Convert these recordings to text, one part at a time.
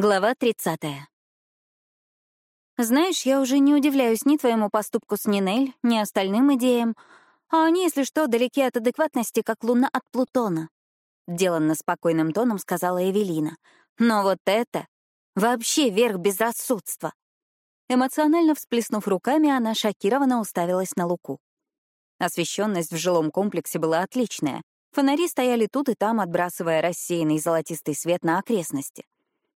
Глава 30. Знаешь, я уже не удивляюсь ни твоему поступку с Нинель, ни остальным идеям, а они, если что, далеки от адекватности, как луна от Плутона. Деланно спокойным тоном сказала Эвелина. Но вот это вообще верх безрассудства. Эмоционально всплеснув руками, она шокированно уставилась на Луку. Освещенность в жилом комплексе была отличная. Фонари стояли тут и там, отбрасывая рассеянный золотистый свет на окрестности.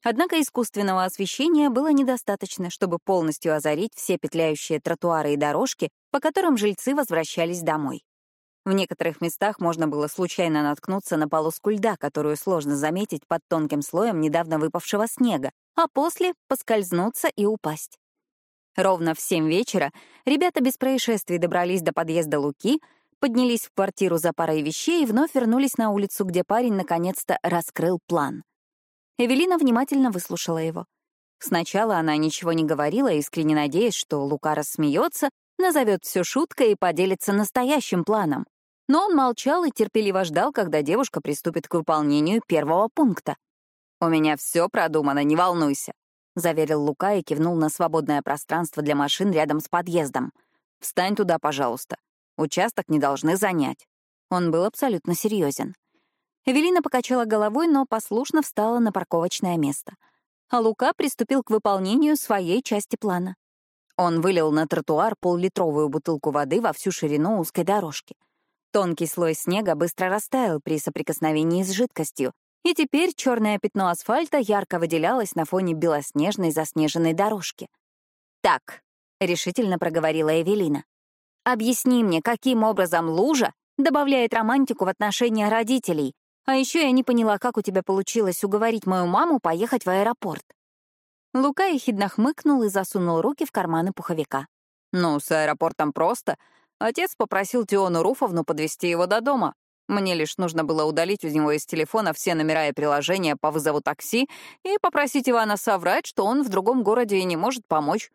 Однако искусственного освещения было недостаточно, чтобы полностью озарить все петляющие тротуары и дорожки, по которым жильцы возвращались домой. В некоторых местах можно было случайно наткнуться на полоску льда, которую сложно заметить под тонким слоем недавно выпавшего снега, а после — поскользнуться и упасть. Ровно в семь вечера ребята без происшествий добрались до подъезда Луки, поднялись в квартиру за парой вещей и вновь вернулись на улицу, где парень наконец-то раскрыл план — Эвелина внимательно выслушала его. Сначала она ничего не говорила, искренне надеясь, что Лука рассмеется, назовет все шуткой и поделится настоящим планом. Но он молчал и терпеливо ждал, когда девушка приступит к выполнению первого пункта. «У меня все продумано, не волнуйся», — заверил Лука и кивнул на свободное пространство для машин рядом с подъездом. «Встань туда, пожалуйста. Участок не должны занять». Он был абсолютно серьезен. Эвелина покачала головой, но послушно встала на парковочное место. А Лука приступил к выполнению своей части плана. Он вылил на тротуар поллитровую бутылку воды во всю ширину узкой дорожки. Тонкий слой снега быстро растаял при соприкосновении с жидкостью, и теперь черное пятно асфальта ярко выделялось на фоне белоснежной заснеженной дорожки. «Так», — решительно проговорила Эвелина, — «объясни мне, каким образом лужа добавляет романтику в отношения родителей, а еще я не поняла, как у тебя получилось уговорить мою маму поехать в аэропорт. Лука ехидно хмыкнул и засунул руки в карманы пуховика. «Ну, с аэропортом просто. Отец попросил Тиону Руфовну подвести его до дома. Мне лишь нужно было удалить у него из телефона все номера и приложения по вызову такси и попросить Ивана соврать, что он в другом городе и не может помочь.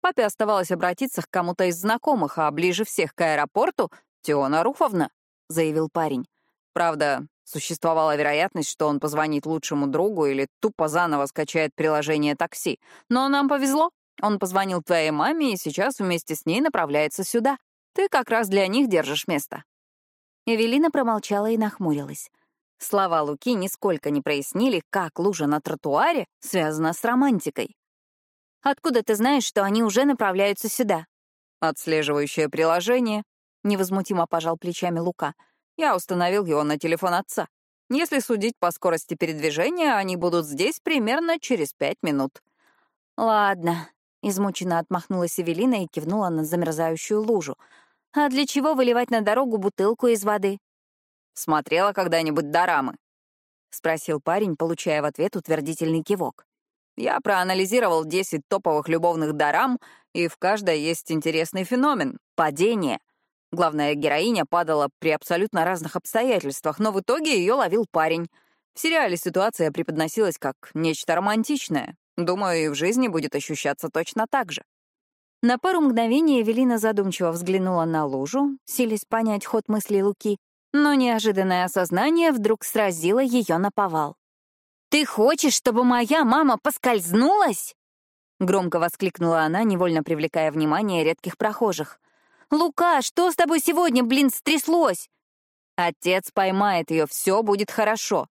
Папе оставалось обратиться к кому-то из знакомых, а ближе всех к аэропорту — Тиона Руфовна», — заявил парень. «Правда, Существовала вероятность, что он позвонит лучшему другу или тупо заново скачает приложение такси. Но нам повезло. Он позвонил твоей маме и сейчас вместе с ней направляется сюда. Ты как раз для них держишь место». Эвелина промолчала и нахмурилась. Слова Луки нисколько не прояснили, как лужа на тротуаре связана с романтикой. «Откуда ты знаешь, что они уже направляются сюда?» «Отслеживающее приложение», — невозмутимо пожал плечами Лука — я установил его на телефон отца. Если судить по скорости передвижения, они будут здесь примерно через пять минут». «Ладно», — измученно отмахнулась Эвелина и кивнула на замерзающую лужу. «А для чего выливать на дорогу бутылку из воды?» «Смотрела когда-нибудь дорамы?» — спросил парень, получая в ответ утвердительный кивок. «Я проанализировал 10 топовых любовных дорам, и в каждой есть интересный феномен — падение — Главная героиня падала при абсолютно разных обстоятельствах, но в итоге ее ловил парень. В сериале ситуация преподносилась как нечто романтичное. Думаю, и в жизни будет ощущаться точно так же. На пару мгновений Эвелина задумчиво взглянула на лужу, силясь понять ход мыслей Луки, но неожиданное осознание вдруг сразило ее на повал. «Ты хочешь, чтобы моя мама поскользнулась?» Громко воскликнула она, невольно привлекая внимание редких прохожих. «Лука, что с тобой сегодня, блин, стряслось?» Отец поймает ее, все будет хорошо.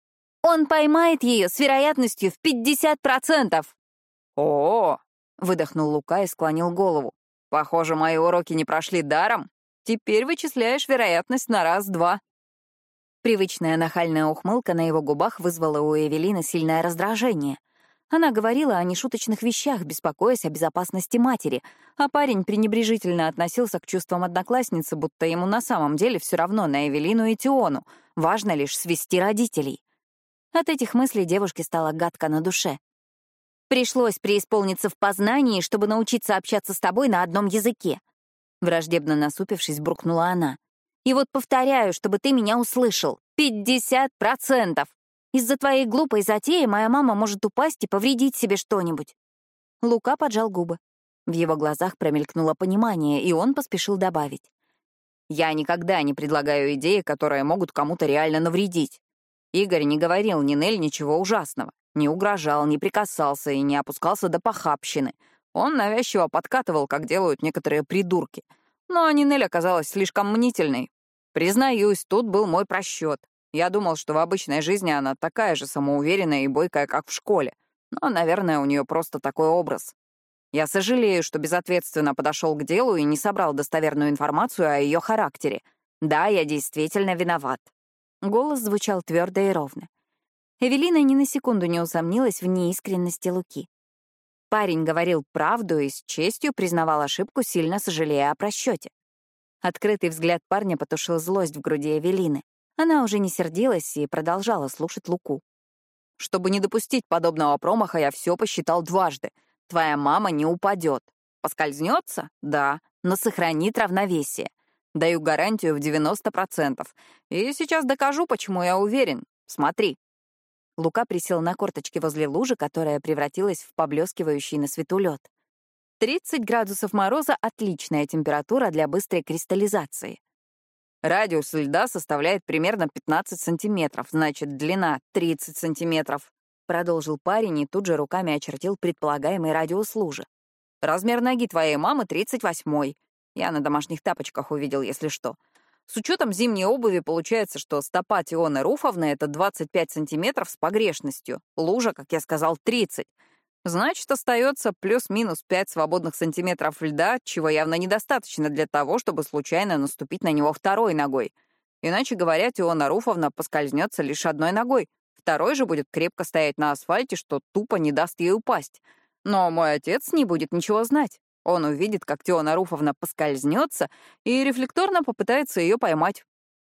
Он поймает ее с вероятностью в 50%. О, выдохнул Лука и склонил голову. Похоже, мои уроки не прошли даром. Теперь вычисляешь вероятность на раз-два. Привычная нахальная ухмылка на его губах вызвала у Эвелины сильное раздражение. Она говорила о нешуточных вещах, беспокоясь о безопасности матери, а парень пренебрежительно относился к чувствам одноклассницы, будто ему на самом деле все равно на Эвелину и Тиону. Важно лишь свести родителей. От этих мыслей девушке стало гадко на душе. «Пришлось преисполниться в познании, чтобы научиться общаться с тобой на одном языке», враждебно насупившись, буркнула она. «И вот повторяю, чтобы ты меня услышал. Пятьдесят процентов! Из-за твоей глупой затеи моя мама может упасть и повредить себе что-нибудь». Лука поджал губы. В его глазах промелькнуло понимание, и он поспешил добавить. «Я никогда не предлагаю идеи, которые могут кому-то реально навредить. Игорь не говорил Нинель ничего ужасного. Не угрожал, не прикасался и не опускался до похабщины. Он навязчиво подкатывал, как делают некоторые придурки. Но Нинель оказалась слишком мнительной. Признаюсь, тут был мой просчет. Я думал, что в обычной жизни она такая же самоуверенная и бойкая, как в школе. Но, наверное, у нее просто такой образ. Я сожалею, что безответственно подошел к делу и не собрал достоверную информацию о ее характере. Да, я действительно виноват. Голос звучал твердо и ровно. Эвелина ни на секунду не усомнилась в неискренности Луки. Парень говорил правду и с честью признавал ошибку, сильно сожалея о просчете. Открытый взгляд парня потушил злость в груди Эвелины. Она уже не сердилась и продолжала слушать Луку. «Чтобы не допустить подобного промаха, я все посчитал дважды. Твоя мама не упадет. Поскользнется? Да, но сохранит равновесие. Даю гарантию в 90%. И сейчас докажу, почему я уверен. Смотри». Лука присел на корточки возле лужи, которая превратилась в поблескивающий на свету лед. 30 градусов мороза — отличная температура для быстрой кристаллизации. Радиус льда составляет примерно 15 сантиметров, значит, длина — 30 сантиметров. Продолжил парень и тут же руками очертил предполагаемый радиус лужи. Размер ноги твоей мамы — 38 Я на домашних тапочках увидел, если что. С учетом зимней обуви получается, что стопа Тионы Руфовны — это 25 сантиметров с погрешностью. Лужа, как я сказал, 30. Значит, остается плюс-минус 5 свободных сантиметров льда, чего явно недостаточно для того, чтобы случайно наступить на него второй ногой. Иначе говоря, Теона Руфовна поскользнется лишь одной ногой, второй же будет крепко стоять на асфальте, что тупо не даст ей упасть. Но мой отец не будет ничего знать. Он увидит, как Теона Руфовна поскользнется и рефлекторно попытается ее поймать.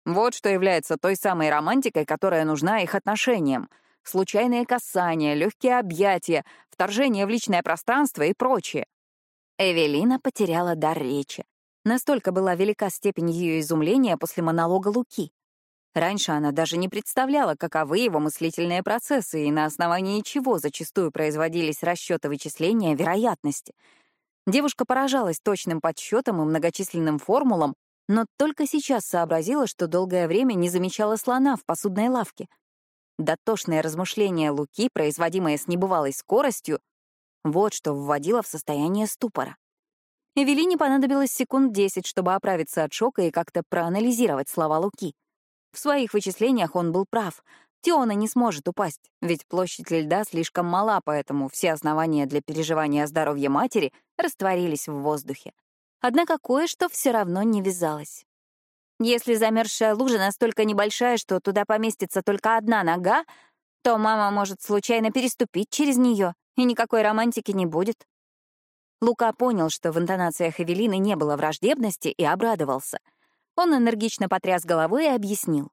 Вот что является той самой романтикой, которая нужна их отношениям — случайные касания, легкие объятия, вторжение в личное пространство и прочее. Эвелина потеряла дар речи. Настолько была велика степень ее изумления после монолога Луки. Раньше она даже не представляла, каковы его мыслительные процессы и на основании чего зачастую производились расчеты вычисления вероятности. Девушка поражалась точным подсчетам и многочисленным формулам, но только сейчас сообразила, что долгое время не замечала слона в посудной лавке — Дотошные размышления Луки, производимые с небывалой скоростью, вот что вводило в состояние ступора. Эвелине понадобилось секунд десять, чтобы оправиться от шока и как-то проанализировать слова Луки. В своих вычислениях он был прав. Теона не сможет упасть, ведь площадь льда слишком мала, поэтому все основания для переживания о здоровье матери растворились в воздухе. Однако кое-что все равно не вязалось. Если замерзшая лужа настолько небольшая, что туда поместится только одна нога, то мама может случайно переступить через нее, и никакой романтики не будет. Лука понял, что в интонациях Эвелины не было враждебности, и обрадовался. Он энергично потряс головой и объяснил.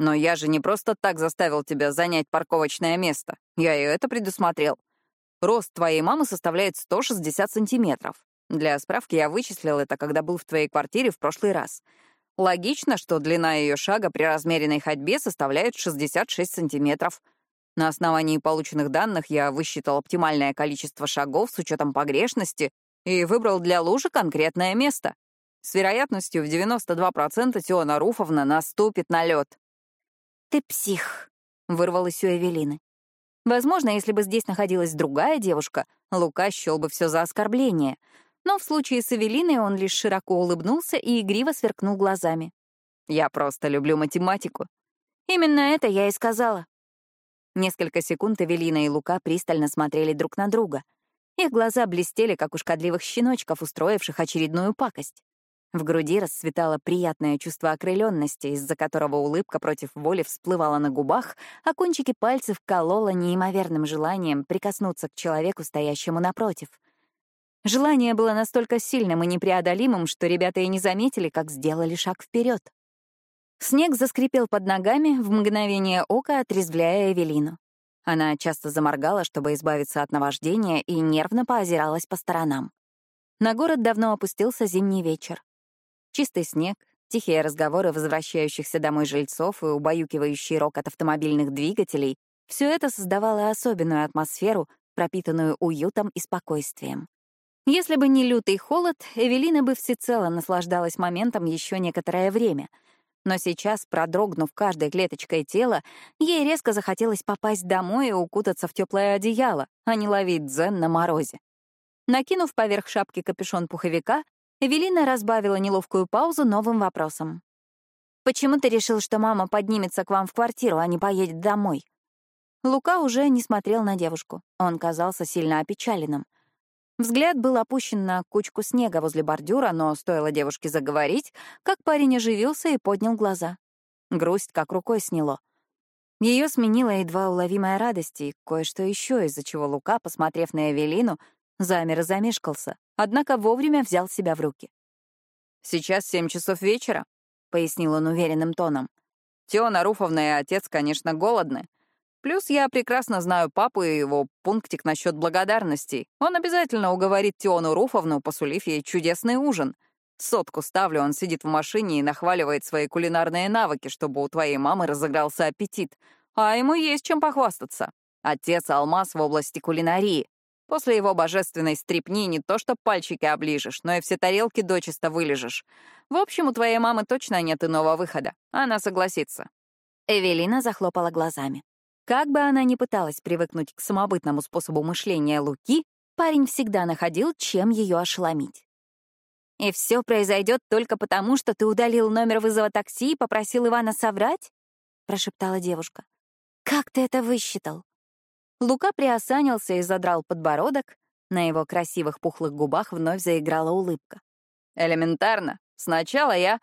«Но я же не просто так заставил тебя занять парковочное место. Я и это предусмотрел. Рост твоей мамы составляет 160 сантиметров. Для справки я вычислил это, когда был в твоей квартире в прошлый раз. Логично, что длина ее шага при размеренной ходьбе составляет 66 сантиметров. На основании полученных данных я высчитал оптимальное количество шагов с учетом погрешности и выбрал для лужи конкретное место. С вероятностью в 92% Теона Руфовна наступит на лед. «Ты псих», — вырвалась у Эвелины. Возможно, если бы здесь находилась другая девушка, Лука счел бы все за оскорбление — но в случае с Эвелиной он лишь широко улыбнулся и игриво сверкнул глазами. «Я просто люблю математику». «Именно это я и сказала». Несколько секунд Эвелина и Лука пристально смотрели друг на друга. Их глаза блестели, как у шкодливых щеночков, устроивших очередную пакость. В груди расцветало приятное чувство окрыленности, из-за которого улыбка против воли всплывала на губах, а кончики пальцев колола неимоверным желанием прикоснуться к человеку, стоящему напротив — Желание было настолько сильным и непреодолимым, что ребята и не заметили, как сделали шаг вперед. Снег заскрипел под ногами, в мгновение ока отрезвляя Эвелину. Она часто заморгала, чтобы избавиться от наваждения, и нервно поозиралась по сторонам. На город давно опустился зимний вечер. Чистый снег, тихие разговоры возвращающихся домой жильцов и убаюкивающий рок от автомобильных двигателей — все это создавало особенную атмосферу, пропитанную уютом и спокойствием. Если бы не лютый холод, Эвелина бы всецело наслаждалась моментом еще некоторое время. Но сейчас, продрогнув каждой клеточкой тела, ей резко захотелось попасть домой и укутаться в теплое одеяло, а не ловить дзен на морозе. Накинув поверх шапки капюшон пуховика, Эвелина разбавила неловкую паузу новым вопросом. «Почему ты решил, что мама поднимется к вам в квартиру, а не поедет домой?» Лука уже не смотрел на девушку. Он казался сильно опечаленным. Взгляд был опущен на кучку снега возле бордюра, но стоило девушке заговорить, как парень оживился и поднял глаза. Грусть как рукой сняло. Ее сменила едва уловимая радость и кое-что еще, из-за чего Лука, посмотрев на Эвелину, замер и замешкался, однако вовремя взял себя в руки. «Сейчас семь часов вечера», — пояснил он уверенным тоном. «Теона Руфовна и отец, конечно, голодны, Плюс я прекрасно знаю папу и его пунктик насчет благодарностей. Он обязательно уговорит Тиону Руфовну, посулив ей чудесный ужин. Сотку ставлю, он сидит в машине и нахваливает свои кулинарные навыки, чтобы у твоей мамы разыгрался аппетит. А ему есть чем похвастаться. Отец — алмаз в области кулинарии. После его божественной стрипни не то что пальчики оближешь, но и все тарелки дочисто вылежешь. В общем, у твоей мамы точно нет иного выхода. Она согласится. Эвелина захлопала глазами. Как бы она ни пыталась привыкнуть к самобытному способу мышления Луки, парень всегда находил, чем ее ошеломить. «И все произойдет только потому, что ты удалил номер вызова такси и попросил Ивана соврать?» — прошептала девушка. «Как ты это высчитал?» Лука приосанился и задрал подбородок. На его красивых пухлых губах вновь заиграла улыбка. «Элементарно. Сначала я...»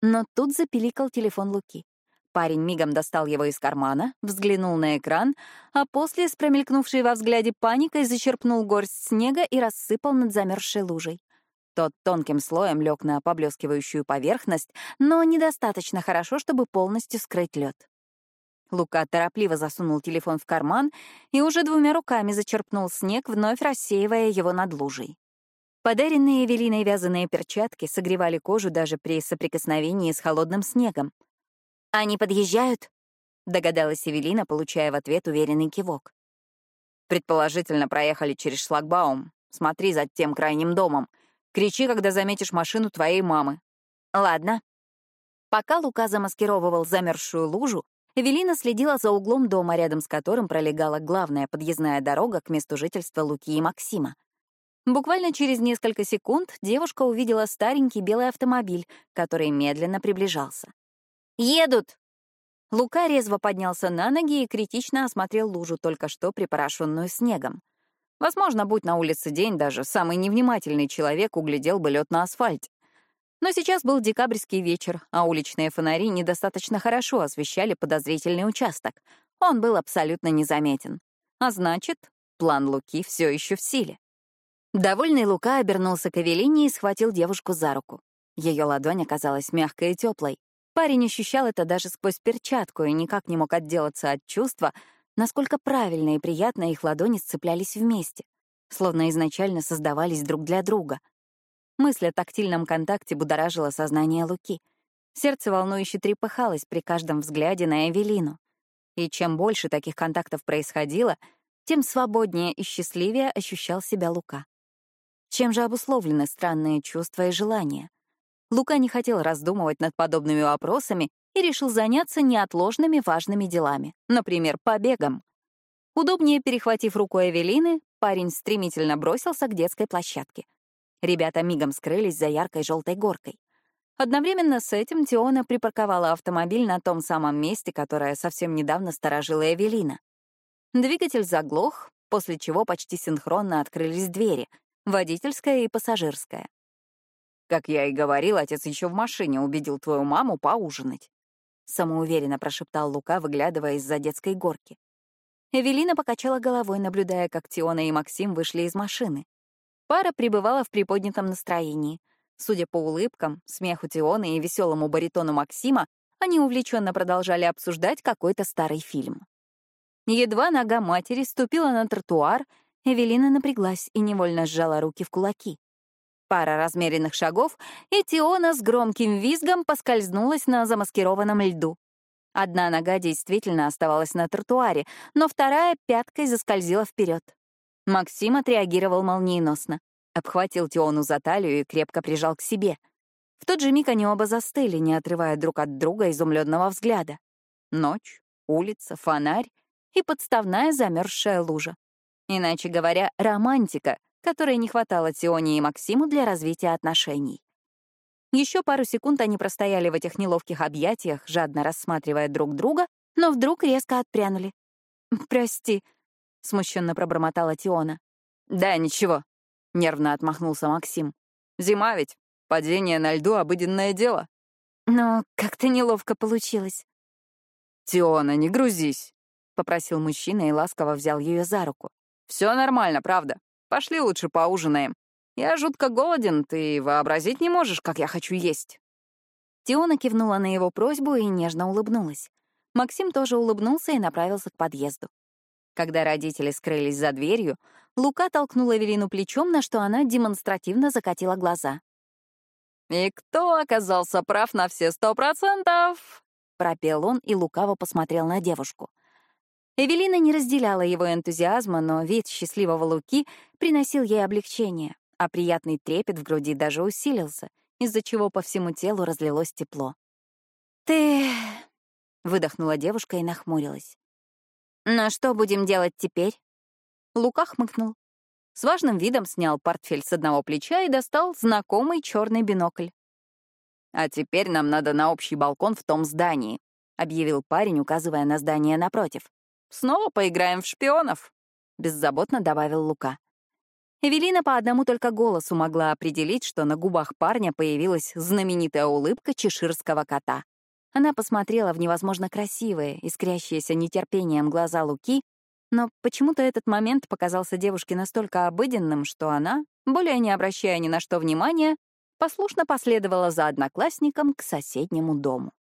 Но тут запиликал телефон Луки. Парень мигом достал его из кармана, взглянул на экран, а после, с промелькнувшей во взгляде паникой, зачерпнул горсть снега и рассыпал над замерзшей лужей. Тот тонким слоем лег на поблескивающую поверхность, но недостаточно хорошо, чтобы полностью скрыть лед. Лука торопливо засунул телефон в карман и уже двумя руками зачерпнул снег, вновь рассеивая его над лужей. Подаренные Эвелиной вязаные перчатки согревали кожу даже при соприкосновении с холодным снегом. «Они подъезжают?» — догадалась Эвелина, получая в ответ уверенный кивок. «Предположительно, проехали через шлагбаум. Смотри за тем крайним домом. Кричи, когда заметишь машину твоей мамы». «Ладно». Пока Лука замаскировывал замерзшую лужу, Эвелина следила за углом дома, рядом с которым пролегала главная подъездная дорога к месту жительства Луки и Максима. Буквально через несколько секунд девушка увидела старенький белый автомобиль, который медленно приближался. «Едут!» Лука резво поднялся на ноги и критично осмотрел лужу, только что припорошенную снегом. Возможно, будь на улице день, даже самый невнимательный человек углядел бы лед на асфальте. Но сейчас был декабрьский вечер, а уличные фонари недостаточно хорошо освещали подозрительный участок. Он был абсолютно незаметен. А значит, план Луки все еще в силе. Довольный Лука обернулся к Эвелине и схватил девушку за руку. Ее ладонь оказалась мягкой и теплой. Парень ощущал это даже сквозь перчатку и никак не мог отделаться от чувства, насколько правильно и приятно их ладони сцеплялись вместе, словно изначально создавались друг для друга. Мысль о тактильном контакте будоражила сознание Луки. Сердце волнующе трепыхалось при каждом взгляде на Эвелину. И чем больше таких контактов происходило, тем свободнее и счастливее ощущал себя Лука. Чем же обусловлены странные чувства и желания? Лука не хотел раздумывать над подобными вопросами и решил заняться неотложными важными делами, например, побегом. Удобнее перехватив руку Эвелины, парень стремительно бросился к детской площадке. Ребята мигом скрылись за яркой желтой горкой. Одновременно с этим Теона припарковала автомобиль на том самом месте, которое совсем недавно сторожила Эвелина. Двигатель заглох, после чего почти синхронно открылись двери — водительская и пассажирская. Как я и говорил, отец еще в машине убедил твою маму поужинать. Самоуверенно прошептал Лука, выглядывая из-за детской горки. Эвелина покачала головой, наблюдая, как Тиона и Максим вышли из машины. Пара пребывала в приподнятом настроении. Судя по улыбкам, смеху Тионы и веселому баритону Максима, они увлеченно продолжали обсуждать какой-то старый фильм. Едва нога матери ступила на тротуар, Эвелина напряглась и невольно сжала руки в кулаки. Пара размеренных шагов, и Тиона с громким визгом поскользнулась на замаскированном льду. Одна нога действительно оставалась на тротуаре, но вторая пяткой заскользила вперед. Максим отреагировал молниеносно. Обхватил Тиону за талию и крепко прижал к себе. В тот же миг они оба застыли, не отрывая друг от друга изумленного взгляда. Ночь, улица, фонарь и подставная замерзшая лужа. Иначе говоря, романтика, которой не хватало Тионе и Максиму для развития отношений. Еще пару секунд они простояли в этих неловких объятиях, жадно рассматривая друг друга, но вдруг резко отпрянули. «Прости», — смущенно пробормотала Тиона. «Да, ничего», — нервно отмахнулся Максим. «Зима ведь. Падение на льду — обыденное дело». «Но как-то неловко получилось». «Тиона, не грузись», — попросил мужчина и ласково взял ее за руку. «Все нормально, правда. Пошли лучше поужинаем. Я жутко голоден, ты вообразить не можешь, как я хочу есть». Тиона кивнула на его просьбу и нежно улыбнулась. Максим тоже улыбнулся и направился к подъезду. Когда родители скрылись за дверью, Лука толкнула Эвелину плечом, на что она демонстративно закатила глаза. «И кто оказался прав на все сто процентов?» — пропел он и лукаво посмотрел на девушку. Эвелина не разделяла его энтузиазма, но вид счастливого Луки приносил ей облегчение, а приятный трепет в груди даже усилился, из-за чего по всему телу разлилось тепло. «Ты...» — выдохнула девушка и нахмурилась. «Но что будем делать теперь?» Лука хмыкнул. С важным видом снял портфель с одного плеча и достал знакомый черный бинокль. «А теперь нам надо на общий балкон в том здании», — объявил парень, указывая на здание напротив. «Снова поиграем в шпионов», — беззаботно добавил Лука. Эвелина по одному только голосу могла определить, что на губах парня появилась знаменитая улыбка чеширского кота. Она посмотрела в невозможно красивые, искрящиеся нетерпением глаза Луки, но почему-то этот момент показался девушке настолько обыденным, что она, более не обращая ни на что внимания, послушно последовала за одноклассником к соседнему дому.